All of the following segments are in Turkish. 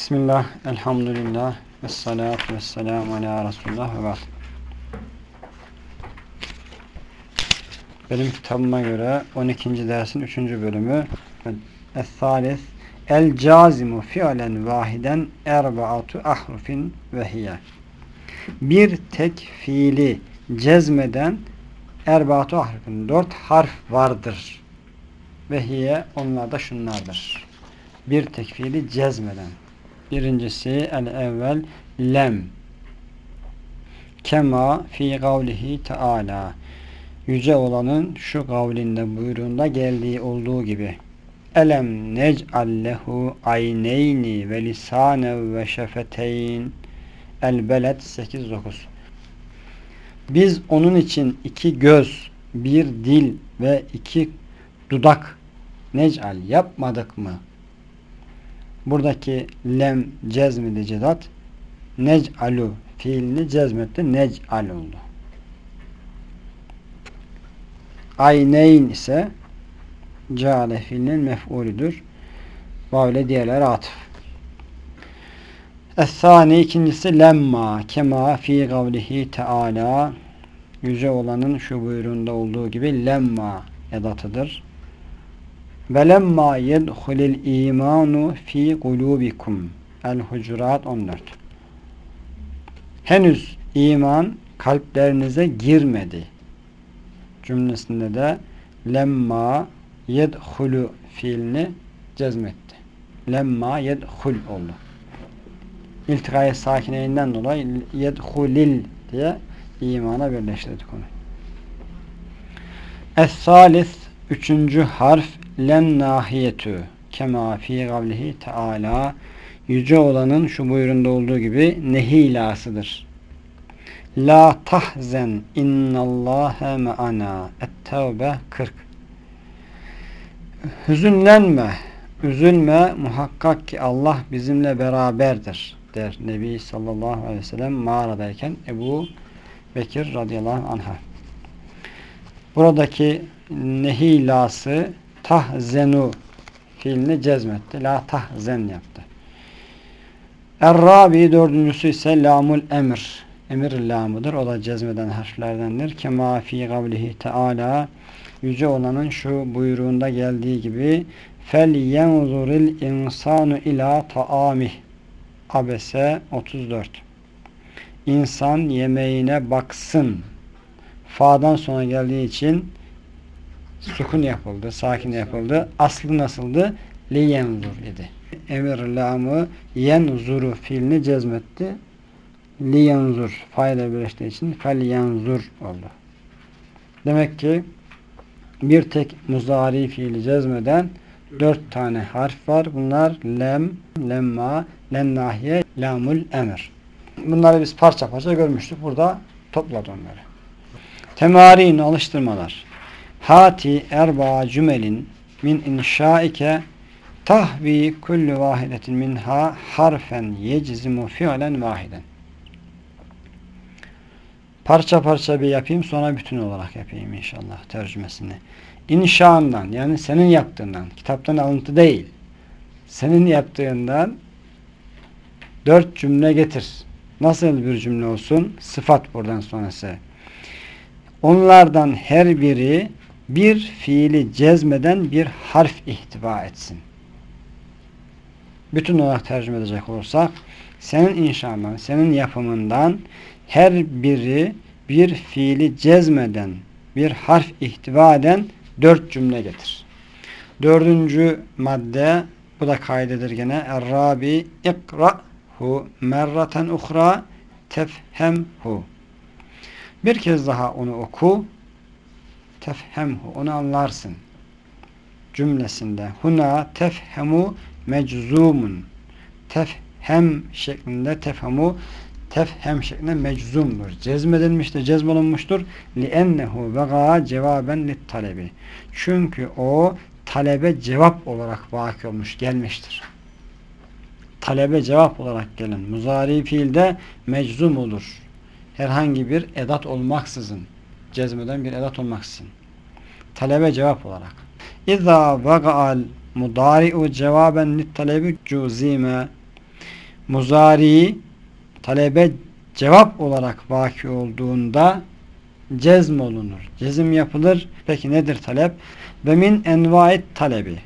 Bismillah, elhamdülillah, ve salatu ve selamu ala Resulullah ve ba'd. Benim kitabıma göre 12. dersin 3. bölümü Es-salis El cazimu fi'len vahiden erbaatu ahrufin ve hiye Bir tek fiili cezmeden erbaatu ahrufin dört harf vardır. Ve hiye onlar da şunlardır. Bir tek fiili cezmeden Birincisi el evvel lem. Kema fi kavlihi teala. Yüce olanın şu kavlinde buyruğunda geldiği olduğu gibi. Elem nec'allehu ayneyni ve lisane ve şefeteyn. El beled 8-9 biz onun için iki göz bir dil ve iki dudak nec'al yapmadık mı buradaki lem cezmidi cedat nec'alu fiilini cezmetti nec'al oldu. Ayneyn ise ceale fiilinin mef'ulüdür. Böyle diğerleri atıf. Es-sani ikincisi lemma kema fi kavlihi teala yüce olanın şu buyruğunda olduğu gibi lemma edatıdır. Velemma yedhulil imanu fi kulubikum. El-Hucurat 14 Henüz iman kalplerinize girmedi. Cümlesinde de lemma yedhulu fiilini cezmetti. Lemma yedhul oldu. İltikayı sakineyinden dolayı yedhulil diye imana birleştirdik onu. Es-salis üçüncü harf len nahiyetü kema fi gavlihi teala yüce olanın şu buyurunda olduğu gibi nehilasıdır. La tahzen innallâhe me'ana et-tevbe 40 Hüzünlenme, üzülme muhakkak ki Allah bizimle beraberdir der Nebi sallallahu aleyhi ve sellem mağaradayken Ebu Bekir radıyallahu anh'a. Buradaki nehilası tahzenu fiilini cezmetti. La tahzen yaptı. Er-Rabi dördüncüsü ise lamul emir. Emir lamıdır. O da cezmeden harflerdendir. Kema fi kavlihi teala yüce olanın şu buyruğunda geldiği gibi fel yenzuril insanu ila taamih Abese 34 İnsan yemeğine baksın. Fa'dan sonra geldiği için sukun yapıldı, sakin yapıldı. Aslı nasıldı? Li yenzur idi. Emir lamı yenzuru fiilini cezmetti. Li yenzur fayda birleştiği için fel yenzur oldu. Demek ki bir tek muzari fiili cezmeden dört tane harf var. Bunlar lem, lemma, lennahiye, lamul emir. Bunları biz parça parça görmüştük. Burada topladı onları. Temarin alıştırmalar. Hati erba cümelin min inşaike tahvi kullu vahidetin minha harfen yecizimu fiilen vahiden. Parça parça bir yapayım sonra bütün olarak yapayım inşallah tercümesini. İnşaından yani senin yaptığından kitaptan alıntı değil. Senin yaptığından dört cümle getir. Nasıl bir cümle olsun? Sıfat buradan sonrası. Onlardan her biri bir fiili cezmeden bir harf ihtiva etsin. Bütün olarak tercüme edecek olursak senin inşallah, senin yapımından her biri bir fiili cezmeden bir harf ihtiva eden dört cümle getir. Dördüncü madde bu da kaydedir gene. Er-Rabi ikra'hu merraten uhra tefhemhu. Bir kez daha onu oku tefhemhu onu anlarsın. Cümlesinde huna tefhemu meczumun tefhem şeklinde tefhemu tefhem şeklinde meczumdur. Cezmedilmiştir, cezbolunmuştur. لِأَنَّهُ vega cevaben lit talebi. Çünkü o talebe cevap olarak vaki olmuş, gelmiştir. Talebe cevap olarak gelen muzari fiilde meczum olur. Herhangi bir edat olmaksızın, cezmeden bir edat olmaksızın. Talebe cevap olarak. İza vega'al mudari'u cevaben lit talebi cuzime muzari talebe cevap olarak vaki olduğunda cezm olunur. Cezim yapılır. Peki nedir talep? Ve min envait talebi.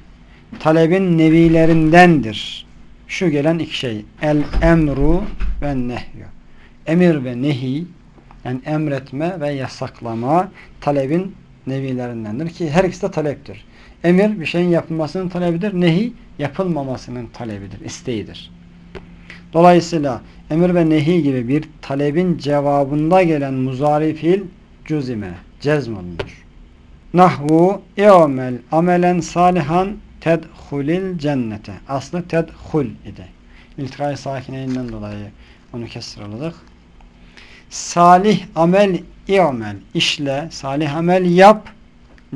Talebin nevilerindendir. Şu gelen iki şey. El emru ve nehyu. Emir ve nehi yani emretme ve yasaklama talebin nevilerindendir ki her ikisi de taleptir. Emir bir şeyin yapılmasının talebidir. Nehi yapılmamasının talebidir, isteğidir. Dolayısıyla emir ve nehi gibi bir talebin cevabında gelen muzari fiil cüzime, cezm olunur. Nahvu i'mel amelen salihan tedhulil cennete. Aslı tedhul idi. İltikai sakineyinden dolayı onu kestiraladık. Salih amel i'mel işle, salih amel yap,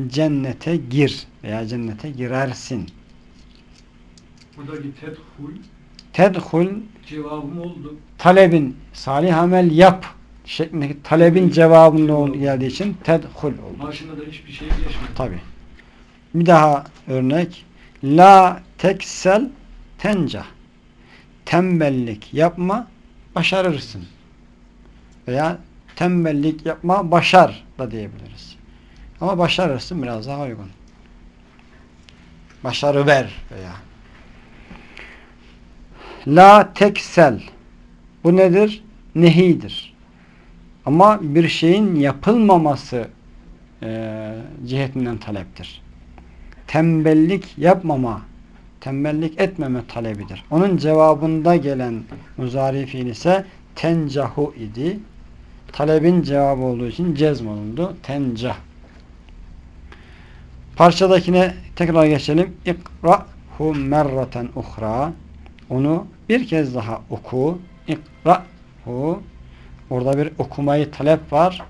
cennete gir veya cennete girersin. Buradaki tedhul Tedhul cevabım oldu. talebin salih amel yap şeklindeki talebin cevabında geldiği için tedhul oldu. Başında da hiçbir şey geçmedi. Tabi. Bir daha örnek. La teksel tencah. Tembellik yapma, başarırsın. Veya tembellik yapma, başar da diyebiliriz. Ama başarırsın biraz daha uygun. Başarı ver veya. La teksel. Bu nedir? Nehidir. Ama bir şeyin yapılmaması e, cihetinden taleptir. Tembellik yapmama, tembellik etmeme talebidir. Onun cevabında gelen muzari fiil ise tencahu idi. Talebin cevabı olduğu için cezm olundu. Tencah. Parçadakine tekrar geçelim. İkra'hu merraten uhra. Onu bir kez daha oku. İkra'hu. Orada bir okumayı talep var.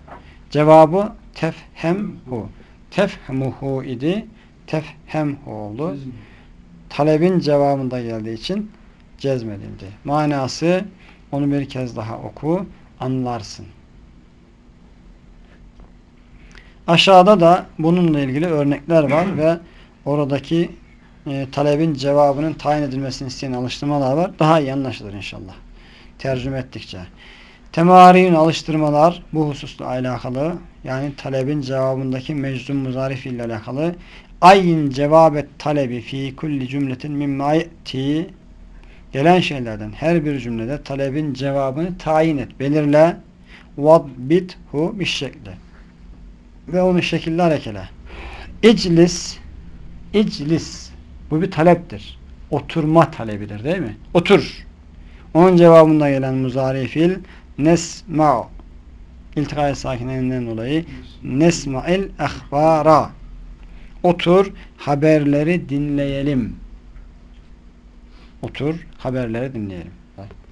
Cevabı tefhemhu. Tefhemuhu idi. Tefhemhu oldu. Talebin cevabında geldiği için cezmedildi. Manası onu bir kez daha oku, anlarsın. Aşağıda da bununla ilgili örnekler var ve oradaki e, talebin cevabının tayin edilmesini isteyen alıştırmalar var. Daha iyi anlaşılır inşallah. Tercüme ettikçe. Temariyün alıştırmalar bu hususla alakalı yani talebin cevabındaki meczum muzarif ile alakalı ayin cevabet talebi fi kulli cümletin mimma ye'ti gelen şeylerden her bir cümlede talebin cevabını tayin et, belirle vadbithu bir şekli ve onu şekilli harekele iclis iclis bu bir taleptir. Oturma talebidir değil mi? Otur. Onun cevabında gelen muzari fiil nesma'u iltikayı sakinlerinden dolayı nesma'il ahbara otur haberleri dinleyelim otur haberleri dinleyelim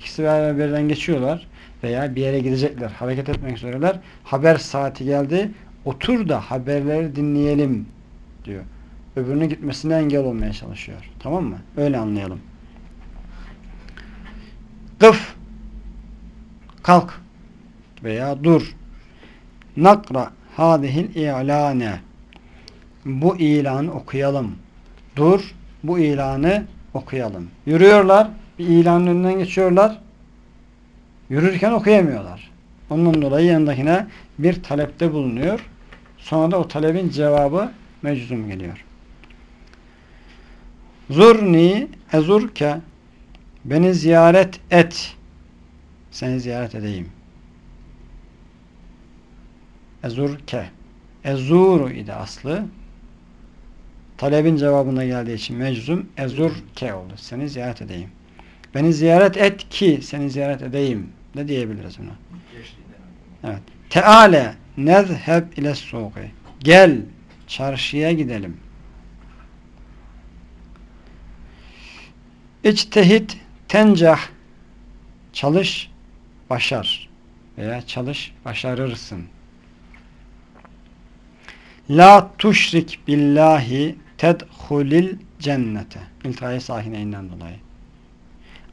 ikisi beraberden geçiyorlar veya bir yere gidecekler hareket etmek üzereler haber saati geldi otur da haberleri dinleyelim diyor öbürünün gitmesine engel olmaya çalışıyor tamam mı öyle anlayalım kıf kalk veya dur. Nakra hadihil i'lane. Bu ilanı okuyalım. Dur. Bu ilanı okuyalım. Yürüyorlar. Bir ilanın önünden geçiyorlar. Yürürken okuyamıyorlar. Ondan dolayı yanındakine bir talepte bulunuyor. Sonra da o talebin cevabı meczum geliyor. Zurni ezurke beni ziyaret et. Seni ziyaret edeyim. Ezurke. Ezuru idi aslı. Talebin cevabına geldiği için meczum ezurke oldu. Seni ziyaret edeyim. Beni ziyaret et ki seni ziyaret edeyim. Ne diyebiliriz buna? Evet. Teale nezheb ile suqi. Gel çarşıya gidelim. İçtehit tencah çalış başar veya çalış başarırsın. La tuşrik billahi tedhulil cennete. İltihai sahineyinden dolayı.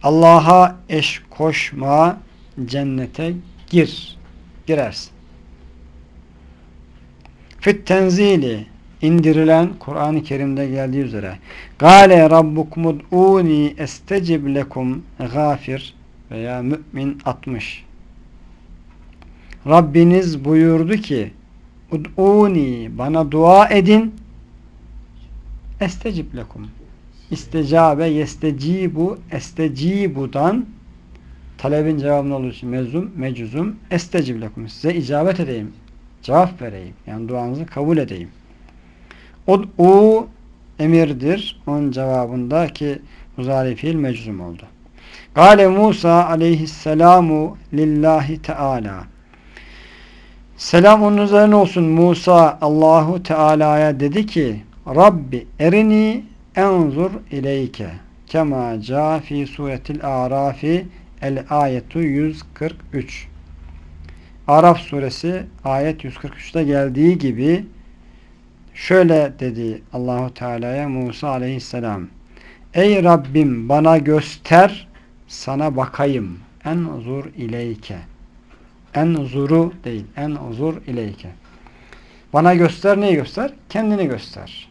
Allah'a eş koşma cennete gir. Girersin. Fit tenzili indirilen Kur'an-ı Kerim'de geldiği üzere Gale rabbukumud'uni estecib lekum gafir veya Mü'min 60 Rabbiniz buyurdu ki Ud'uni bana dua edin estecib lekum İstecabe yestecibu estecibudan talebin cevabını olduğu için mezum, mecuzum estecib lekum size icabet edeyim cevap vereyim. Yani duanızı kabul edeyim. Ud'u emirdir. Onun cevabında ki muzari meczum oldu. Gale Musa aleyhisselamu lillahi teala Selam onun üzerine olsun. Musa Allahu Teala'ya dedi ki Rabbi erini enzur ileyke kema ca fi suretil arafi el ayetu 143 Araf suresi ayet 143'te geldiği gibi şöyle dedi Allahu Teala'ya Musa aleyhisselam Ey Rabbim bana göster sana bakayım enzur ileyke en zuru değil. En uzur ileyke. Bana göster neyi göster? Kendini göster.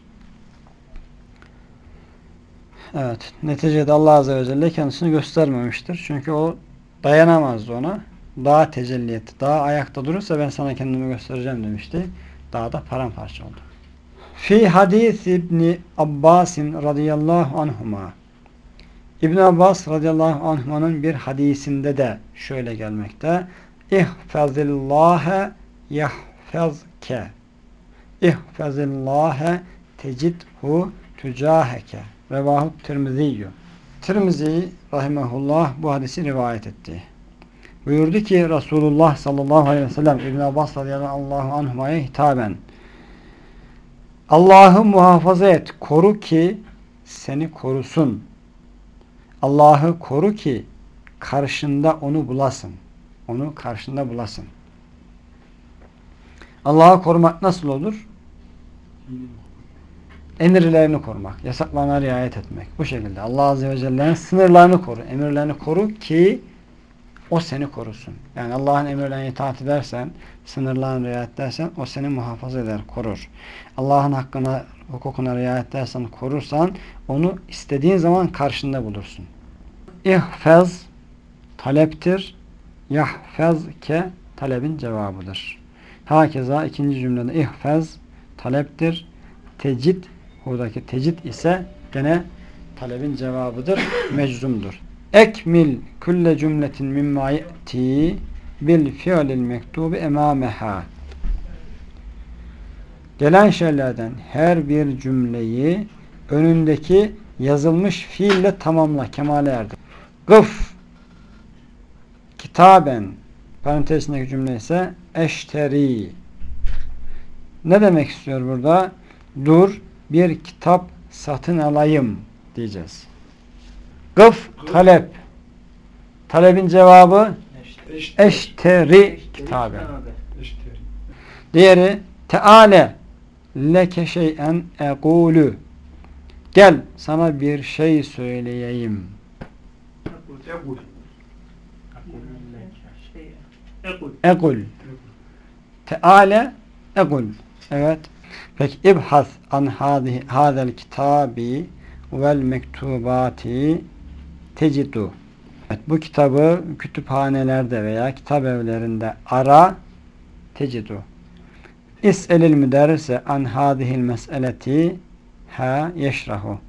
Evet. Neticede Allah Azze ve Celle kendisini göstermemiştir. Çünkü o dayanamazdı ona. Daha tecelli etti. Daha ayakta durursa ben sana kendimi göstereceğim demişti. Daha da paramparça oldu. Fi hadis İbni Abbasin radıyallahu anhuma İbn Abbas radıyallahu anhuma'nın bir hadisinde de şöyle gelmekte. İhfazillâhe yahfazke. İhfazillâhe tecidhu tücaheke. Revahu Tirmiziyyü. Tirmizi rahimahullah bu hadisi rivayet etti. Buyurdu ki Resulullah sallallahu aleyhi ve sellem İbn Abbas radıyallahu anhuma'ya hitaben Allah'ı muhafaza et, koru ki seni korusun. Allah'ı koru ki karşında onu bulasın. Onu karşında bulasın. Allah'ı korumak nasıl olur? Emirlerini korumak, yasaklarına riayet etmek. Bu şekilde Allah Azze ve Celle'nin sınırlarını koru, emirlerini koru ki o seni korusun. Yani Allah'ın emirlerine itaat edersen, sınırlarına riayet edersen o seni muhafaza eder, korur. Allah'ın hakkına, hukukuna riayet edersen, korursan onu istediğin zaman karşında bulursun. İhfaz taleptir. Yahfazke talebin cevabıdır. Hakeza ikinci cümlede ihfaz taleptir. Tecid buradaki tecid ise gene talebin cevabıdır. Meczumdur. Ekmil külle cümletin mimma ye'ti bil fi'lil mektubi emameha. Gelen şeylerden her bir cümleyi önündeki yazılmış fiille tamamla, kemale erdir. Gıf kitaben parantezindeki cümle ise eşteri. Ne demek istiyor burada? Dur bir kitap satın alayım diyeceğiz. Gıf talep. Talebin cevabı eşteri. Eşteri. Diğeri teale leke şeyen ekulu. Gel sana bir şey söyleyeyim. Ekul. Ekul. Teale ekul. Evet. Peki ibhas an hadel kitabi vel mektubati tecidu. Evet, bu kitabı kütüphanelerde veya kitap evlerinde ara tecidu. İs'elil müderrise an hadihil meseleti ha yeşrahu.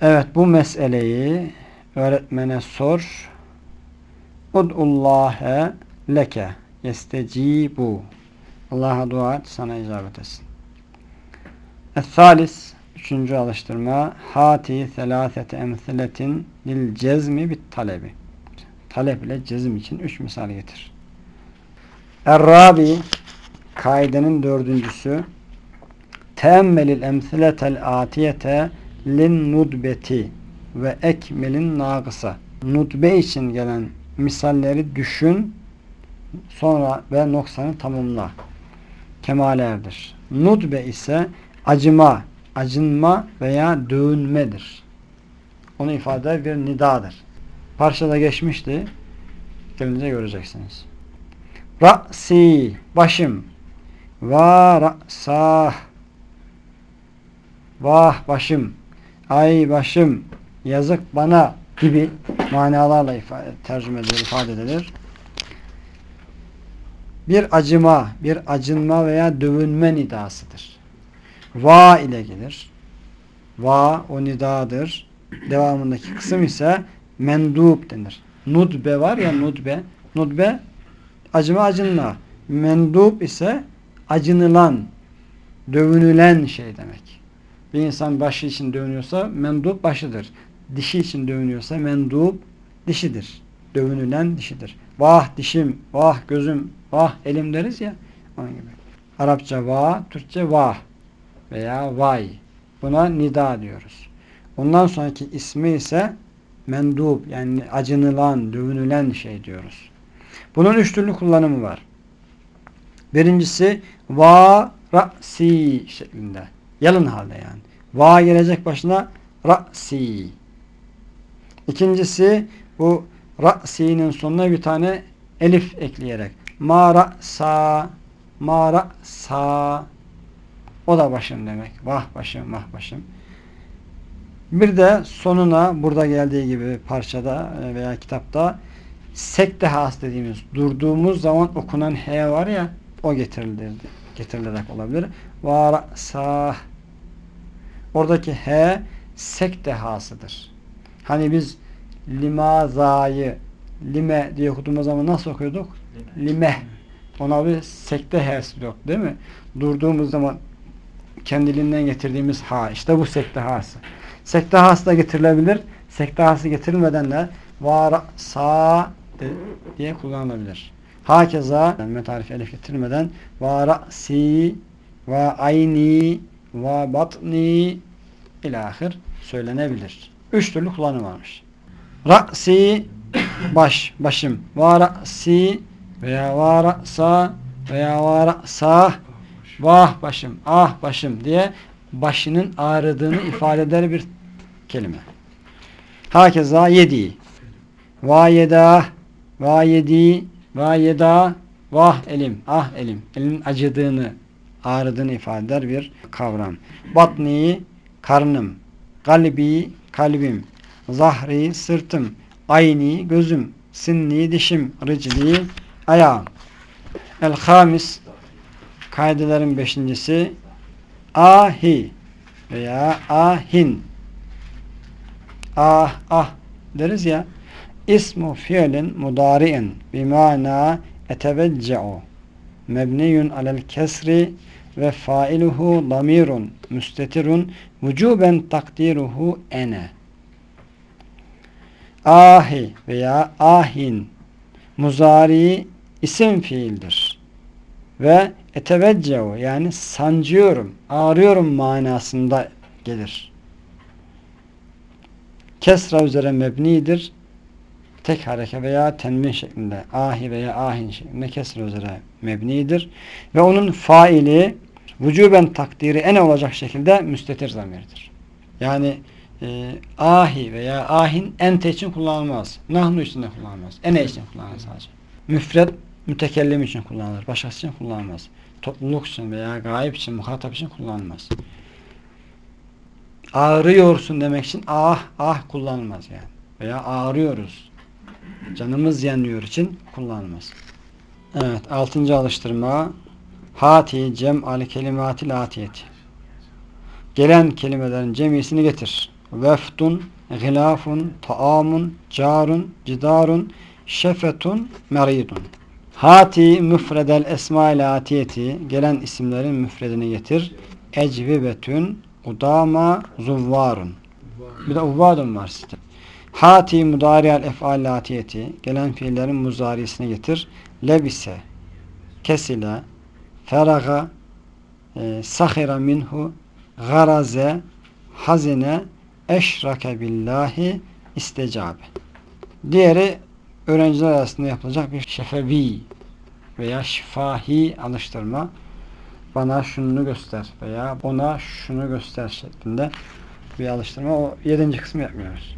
Evet bu meseleyi öğretmene sor. Ud'ullâhe leke yestecibu. Allah'a dua et sana icabet etsin. Es-salis Üçüncü alıştırma hati selâsete emsiletin lil cezmi bit talebi. Talep ile cezim için üç misal getir. Errabi kaidenin dördüncüsü teemmelil emsiletel atiyete lin nudbeti ve ekmelin nagısa. Nudbe için gelen misalleri düşün sonra ve noksanı tamamla. Kemale erdir. Nudbe ise acıma, acınma veya dövünmedir. Onu ifade bir nidadır. Parçada geçmişti. Gelince göreceksiniz. Ra'si başım. Va ra'sah Vah başım. Ay başım. Yazık bana gibi manalarla ifade, tercüme edilir, ifade edilir. Bir acıma, bir acınma veya dövünme nidasıdır. Va ile gelir. Va o nidadır. Devamındaki kısım ise mendup denir. Nudbe var ya nudbe. Nudbe acıma acınma. Mendup ise acınılan, dövünülen şey demek. Bir insan başı için dövünüyorsa mendup başıdır. Dişi için dövünüyorsa mendup dişidir. Dövünülen dişidir. Vah dişim, vah gözüm, vah elim deriz ya. Onun gibi. Arapça vah, Türkçe vah veya vay. Buna nida diyoruz. Ondan sonraki ismi ise mendup yani acınılan, dövünülen şey diyoruz. Bunun üç türlü kullanımı var. Birincisi va ra'si şeklinde. Yalın halde yani. Va gelecek başına ra'si. İkincisi bu ra'si'nin sonuna bir tane elif ekleyerek ma ra'sa ma ra'sa o da başım demek. Vah başım, vah başım. Bir de sonuna burada geldiği gibi parçada veya kitapta sekte has dediğimiz durduğumuz zaman okunan he var ya o getirilir, getirilerek olabilir. Varasah oradaki he sekte hasıdır. Hani biz limazayı lime diye okuduğumuz zaman nasıl okuyorduk? Lime. Ona bir sekte h'si yok değil mi? Durduğumuz zaman kendiliğinden getirdiğimiz ha. işte bu sekte hası. Sekte hası da getirilebilir. Sekte hası getirilmeden de var sa diye kullanılabilir. Hakeza yani tarif elif getirilmeden va si ve ayni ve batni ilahir söylenebilir. Üç türlü kullanım varmış. Ra'si baş, başım. Va ra'si veya va ra'sa veya va ra'sa vah başım, ah başım diye başının ağrıdığını ifade eder bir kelime. Hakeza yedi. Va yeda, va yedi, va yeda, vah elim, ah elim. Elin acıdığını, ağrıdığını ifade eder bir kavram. Batni, karnım. Kalbi, kalbim. Zahri, sırtım. Ayni, gözüm. Sinni, dişim. Ricli, ayağım. El-Hamis, kaidelerin beşincisi ahi veya ahin. Ah ah deriz ya ismu fiilin mudari'in bimana etevecce'u mebniyun alel kesri ve failuhu damirun müstetirun vücuben takdiruhu ene. Ahi veya ahin muzari isim fiildir ve eteveccehu yani sancıyorum, ağrıyorum manasında gelir. Kesra üzere mebnidir. Tek hareke veya tenmin şeklinde, ahi veya ahin şeklinde kesra üzere mebnidir. Ve onun faili vücuben takdiri en olacak şekilde müstetir zamirdir. Yani e, ahi veya ahin ente için kullanılmaz. Nahnu için de kullanılmaz. Ene için kullanılır sadece. Müfred mütekellim için kullanılır. Başkası için kullanılmaz. Topluluk için veya gayip için, muhatap için kullanılmaz. Ağrıyorsun demek için ah ah kullanılmaz yani. Veya ağrıyoruz. Canımız yanıyor için kullanılmaz. Evet. Altıncı alıştırma Hati cem al kelimati latiyeti. Gelen kelimelerin cemisini getir. Veftun, gilafun, taamun, carun, cidarun, şefetun, meridun. Hati müfredel esma-i atiyeti gelen isimlerin müfredini getir. Ecvibetün udama zuvvarun. Bir de uvvadun var sizde. Hati mudariyel ef'al atiyeti gelen fiillerin muzarisini getir. Lebise kesile feraga e, sahira minhu garaze hazine eşrake billahi istecabe. Diğeri öğrenciler arasında yapılacak bir şefevi veya şifahi alıştırma bana şunu göster veya ona şunu göster şeklinde bir alıştırma. O yedinci kısmı yapmıyoruz.